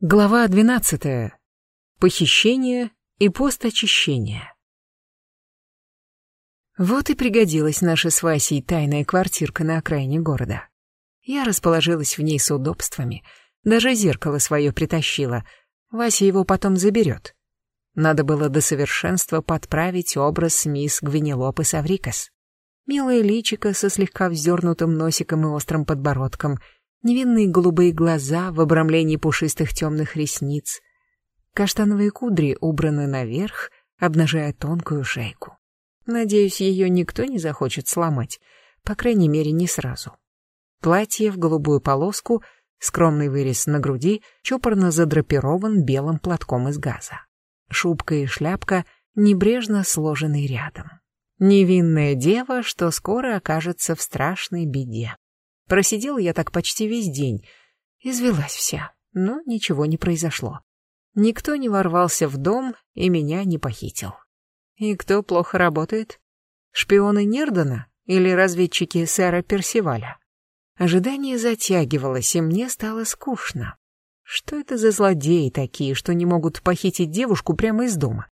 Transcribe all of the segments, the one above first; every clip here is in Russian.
Глава 12. Похищение и посточищение. Вот и пригодилась наша с Васей тайная квартирка на окраине города. Я расположилась в ней с удобствами, даже зеркало свое притащила. Вася его потом заберет. Надо было до совершенства подправить образ мисс Гвинелопы Саврикас. Милое личико со слегка вздернутым носиком и острым подбородком — невинные голубые глаза в обрамлении пушистых темных ресниц. Каштановые кудри убраны наверх, обнажая тонкую шейку. Надеюсь, ее никто не захочет сломать, по крайней мере, не сразу. Платье в голубую полоску, скромный вырез на груди, чопорно задрапирован белым платком из газа. Шубка и шляпка небрежно сложены рядом. Невинная дева, что скоро окажется в страшной беде. Просидел я так почти весь день. Извелась вся, но ничего не произошло. Никто не ворвался в дом и меня не похитил. И кто плохо работает? Шпионы Нердона или разведчики сэра Персиваля? Ожидание затягивалось, и мне стало скучно. Что это за злодеи такие, что не могут похитить девушку прямо из дома?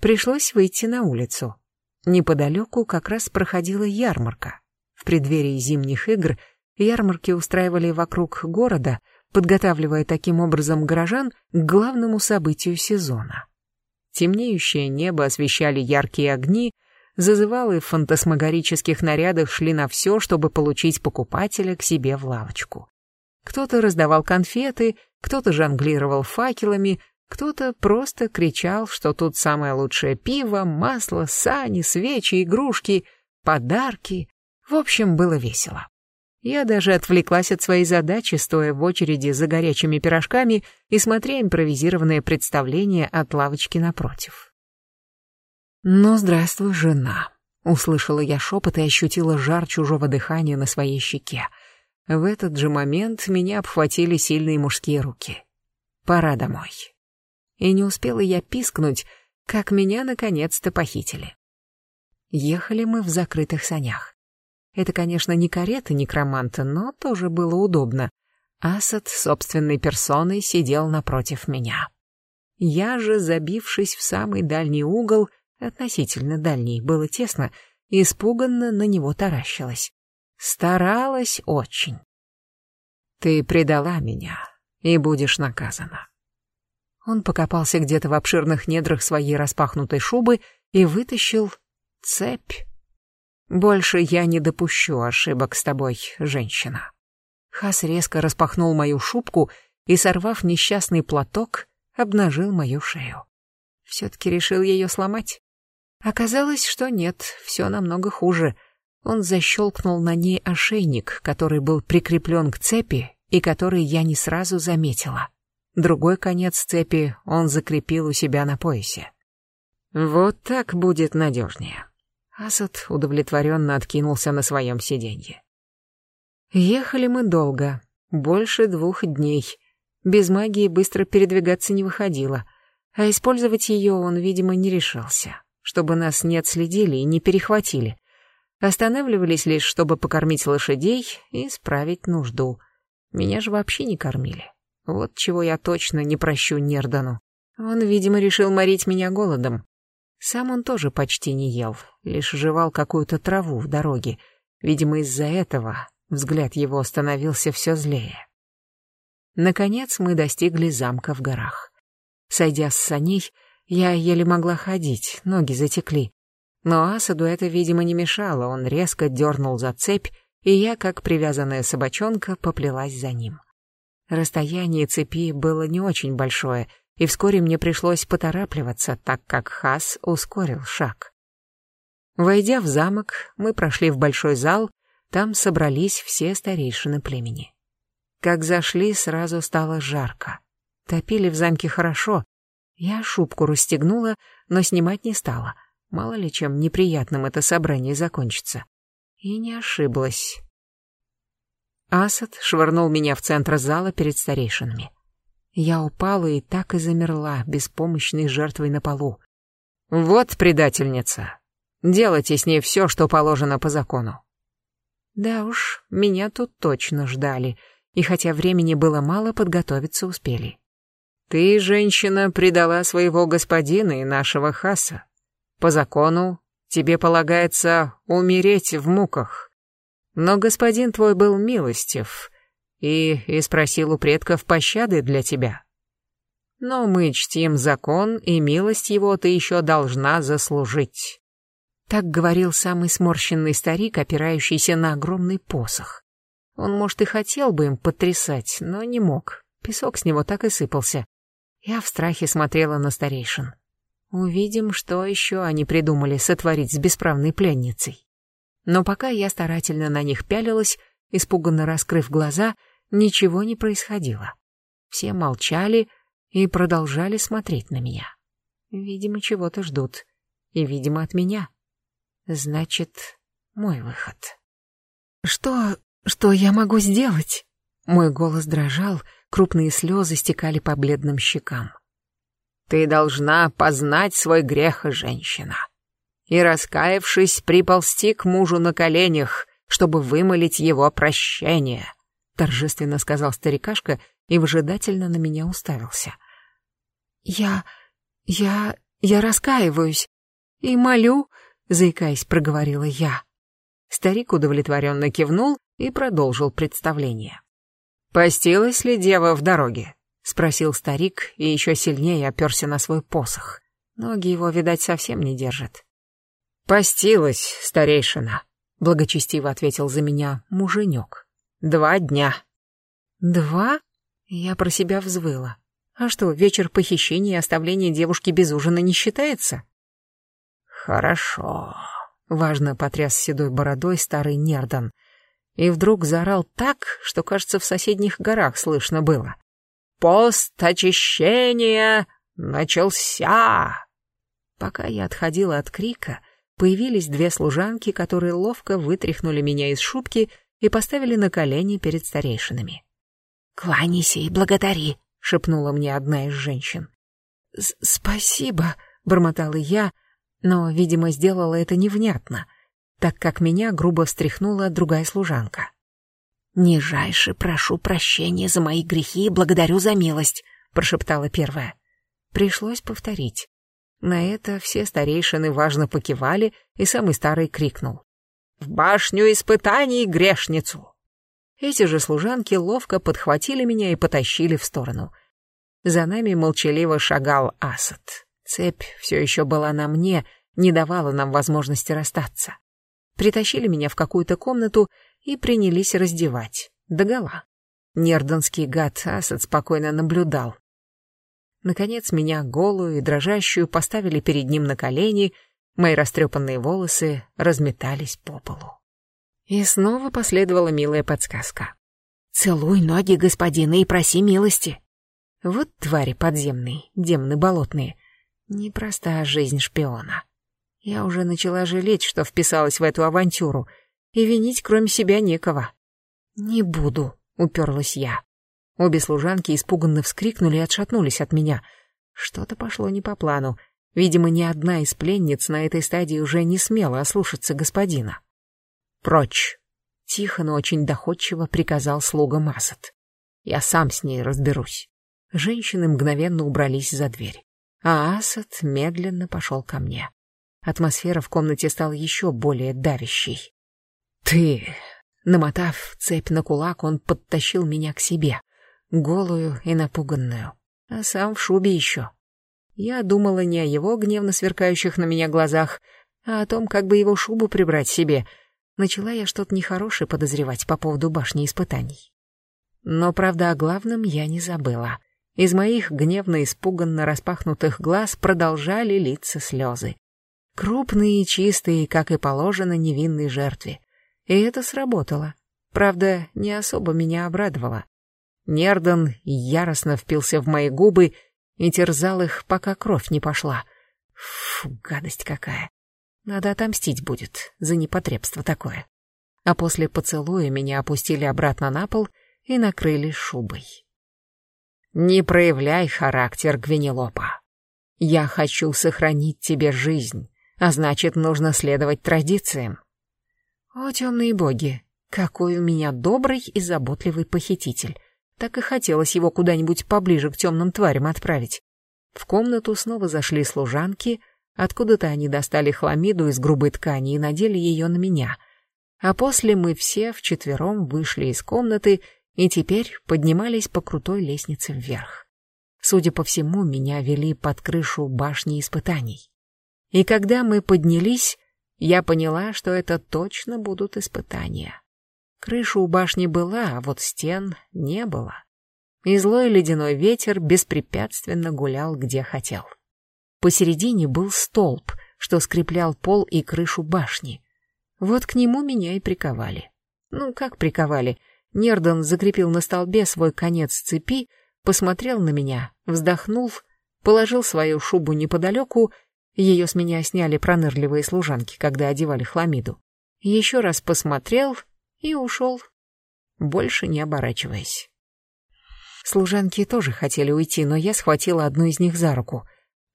Пришлось выйти на улицу. Неподалеку как раз проходила ярмарка. В преддверии зимних игр Ярмарки устраивали вокруг города, подготавливая таким образом горожан к главному событию сезона. Темнеющее небо освещали яркие огни, зазывалы в фантасмагорических нарядах шли на все, чтобы получить покупателя к себе в лавочку. Кто-то раздавал конфеты, кто-то жонглировал факелами, кто-то просто кричал, что тут самое лучшее пиво, масло, сани, свечи, игрушки, подарки. В общем, было весело. Я даже отвлеклась от своей задачи, стоя в очереди за горячими пирожками и смотря импровизированное представление от лавочки напротив. «Ну, здравствуй, жена», — услышала я шепот и ощутила жар чужого дыхания на своей щеке. В этот же момент меня обхватили сильные мужские руки. «Пора домой». И не успела я пискнуть, как меня наконец-то похитили. Ехали мы в закрытых санях. Это, конечно, не карета некроманта, но тоже было удобно. Асад собственной персоной сидел напротив меня. Я же, забившись в самый дальний угол, относительно дальний, было тесно, испуганно на него таращилась. Старалась очень. «Ты предала меня, и будешь наказана». Он покопался где-то в обширных недрах своей распахнутой шубы и вытащил цепь. Больше я не допущу ошибок с тобой, женщина. Хас резко распахнул мою шубку и, сорвав несчастный платок, обнажил мою шею. Все-таки решил ее сломать? Оказалось, что нет, все намного хуже. Он защелкнул на ней ошейник, который был прикреплен к цепи и который я не сразу заметила. Другой конец цепи он закрепил у себя на поясе. Вот так будет надежнее. Асад удовлетворенно откинулся на своем сиденье. Ехали мы долго, больше двух дней. Без магии быстро передвигаться не выходило, а использовать ее он, видимо, не решался, чтобы нас не отследили и не перехватили. Останавливались лишь, чтобы покормить лошадей и справить нужду. Меня же вообще не кормили. Вот чего я точно не прощу Нердану. Он, видимо, решил морить меня голодом. Сам он тоже почти не ел, лишь жевал какую-то траву в дороге. Видимо, из-за этого взгляд его становился все злее. Наконец мы достигли замка в горах. Сойдя с саней, я еле могла ходить, ноги затекли. Но Асаду это, видимо, не мешало, он резко дернул за цепь, и я, как привязанная собачонка, поплелась за ним. Расстояние цепи было не очень большое — и вскоре мне пришлось поторапливаться, так как Хас ускорил шаг. Войдя в замок, мы прошли в большой зал, там собрались все старейшины племени. Как зашли, сразу стало жарко. Топили в замке хорошо. Я шубку расстегнула, но снимать не стала. Мало ли чем неприятным это собрание закончится. И не ошиблась. Асад швырнул меня в центр зала перед старейшинами. Я упала и так и замерла, беспомощной жертвой на полу. «Вот предательница. Делайте с ней все, что положено по закону». Да уж, меня тут точно ждали, и хотя времени было мало, подготовиться успели. Ты, женщина, предала своего господина и нашего хаса. По закону тебе полагается умереть в муках. Но господин твой был милостив и, и спросил у предков пощады для тебя. Но мы чтим закон, и милость его ты еще должна заслужить. Так говорил самый сморщенный старик, опирающийся на огромный посох. Он, может, и хотел бы им потрясать, но не мог. Песок с него так и сыпался. Я в страхе смотрела на старейшин. Увидим, что еще они придумали сотворить с бесправной пленницей. Но пока я старательно на них пялилась, испуганно раскрыв глаза, ничего не происходило. Все молчали и продолжали смотреть на меня. Видимо, чего-то ждут. И, видимо, от меня. Значит, мой выход. «Что... что я могу сделать?» Мой голос дрожал, крупные слезы стекали по бледным щекам. «Ты должна познать свой грех, женщина, и, раскаявшись, приползти к мужу на коленях, чтобы вымолить его прощение», торжественно сказал старикашка и выжидательно на меня уставился. «Я... я... я раскаиваюсь и молю...» заикаясь, проговорила я. Старик удовлетворенно кивнул и продолжил представление. «Постилась ли дева в дороге?» — спросил старик и еще сильнее оперся на свой посох. Ноги его, видать, совсем не держат. «Постилась, старейшина», — благочестиво ответил за меня муженек. «Два дня». «Два?» — я про себя взвыла. «А что, вечер похищения и оставления девушки без ужина не считается?» «Хорошо», — важно потряс седой бородой старый Нердан. И вдруг заорал так, что, кажется, в соседних горах слышно было. «Пост очищения начался!» Пока я отходила от крика, появились две служанки, которые ловко вытряхнули меня из шубки и поставили на колени перед старейшинами. «Кланяйся и благодари», — шепнула мне одна из женщин. «Спасибо», — бормотала я, — но, видимо, сделала это невнятно, так как меня грубо встряхнула другая служанка. «Нижайше прошу прощения за мои грехи и благодарю за милость», — прошептала первая. Пришлось повторить. На это все старейшины важно покивали, и самый старый крикнул. «В башню испытаний грешницу!» Эти же служанки ловко подхватили меня и потащили в сторону. За нами молчаливо шагал Асад. Цепь все еще была на мне, не давала нам возможности расстаться. Притащили меня в какую-то комнату и принялись раздевать. Догола. Нердонский гад Асад спокойно наблюдал. Наконец меня, голую и дрожащую, поставили перед ним на колени, мои растрепанные волосы разметались по полу. И снова последовала милая подсказка. «Целуй ноги господина и проси милости». Вот твари подземные, демоны болотные — Непростая жизнь шпиона. Я уже начала жалеть, что вписалась в эту авантюру, и винить кроме себя некого. «Не буду», — уперлась я. Обе служанки испуганно вскрикнули и отшатнулись от меня. Что-то пошло не по плану. Видимо, ни одна из пленниц на этой стадии уже не смела ослушаться господина. «Прочь!» — тихо, но очень доходчиво приказал слуга Масад. «Я сам с ней разберусь». Женщины мгновенно убрались за дверь а Асад медленно пошел ко мне. Атмосфера в комнате стала еще более давящей. «Ты...» Намотав цепь на кулак, он подтащил меня к себе, голую и напуганную, а сам в шубе еще. Я думала не о его гневно сверкающих на меня глазах, а о том, как бы его шубу прибрать себе. Начала я что-то нехорошее подозревать по поводу башни испытаний. Но, правда, о главном я не забыла. Из моих гневно-испуганно распахнутых глаз продолжали литься слезы. Крупные и чистые, как и положено невинной жертве. И это сработало. Правда, не особо меня обрадовало. Нердон яростно впился в мои губы и терзал их, пока кровь не пошла. Фу, гадость какая. Надо отомстить будет за непотребство такое. А после поцелуя меня опустили обратно на пол и накрыли шубой. Не проявляй характер Гвинелопа. Я хочу сохранить тебе жизнь, а значит, нужно следовать традициям. О, темные боги, какой у меня добрый и заботливый похититель. Так и хотелось его куда-нибудь поближе к темным тварям отправить. В комнату снова зашли служанки, откуда-то они достали хламиду из грубой ткани и надели ее на меня. А после мы все вчетвером вышли из комнаты и теперь поднимались по крутой лестнице вверх. Судя по всему, меня вели под крышу башни испытаний. И когда мы поднялись, я поняла, что это точно будут испытания. Крыша у башни была, а вот стен не было. И злой ледяной ветер беспрепятственно гулял где хотел. Посередине был столб, что скреплял пол и крышу башни. Вот к нему меня и приковали. Ну, как приковали? Нердон закрепил на столбе свой конец цепи, посмотрел на меня, вздохнул, положил свою шубу неподалеку, ее с меня сняли пронырливые служанки, когда одевали хламиду. Еще раз посмотрел и ушел, больше не оборачиваясь. Служанки тоже хотели уйти, но я схватила одну из них за руку.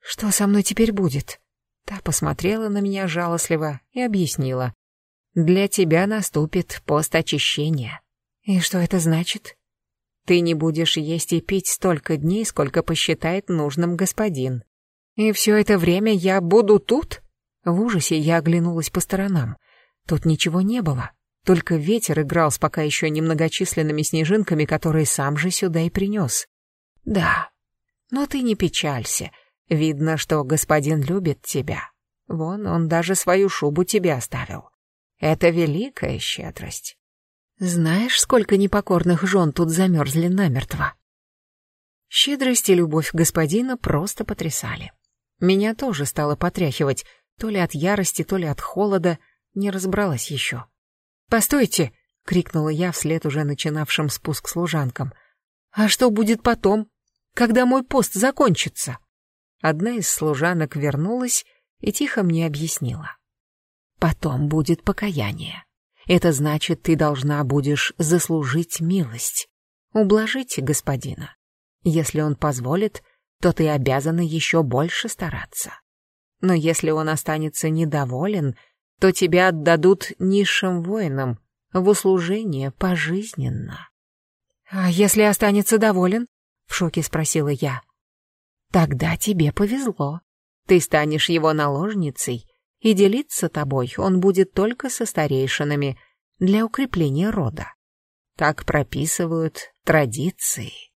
«Что со мной теперь будет?» Та посмотрела на меня жалостливо и объяснила. «Для тебя наступит пост очищения». «И что это значит?» «Ты не будешь есть и пить столько дней, сколько посчитает нужным господин. И все это время я буду тут?» В ужасе я оглянулась по сторонам. Тут ничего не было, только ветер играл с пока еще немногочисленными снежинками, которые сам же сюда и принес. «Да, но ты не печалься. Видно, что господин любит тебя. Вон, он даже свою шубу тебе оставил. Это великая щедрость. Знаешь, сколько непокорных жен тут замерзли намертво? Щедрость и любовь господина просто потрясали. Меня тоже стало потряхивать, то ли от ярости, то ли от холода, не разобралась еще. «Постойте!» — крикнула я вслед уже начинавшим спуск служанкам. «А что будет потом, когда мой пост закончится?» Одна из служанок вернулась и тихо мне объяснила. «Потом будет покаяние. Это значит, ты должна будешь заслужить милость. Ублажите господина. Если он позволит, то ты обязана еще больше стараться. Но если он останется недоволен, то тебя отдадут низшим воинам в услужение пожизненно. — А если останется доволен? — в шоке спросила я. — Тогда тебе повезло. Ты станешь его наложницей и делиться тобой он будет только со старейшинами для укрепления рода. Так прописывают традиции.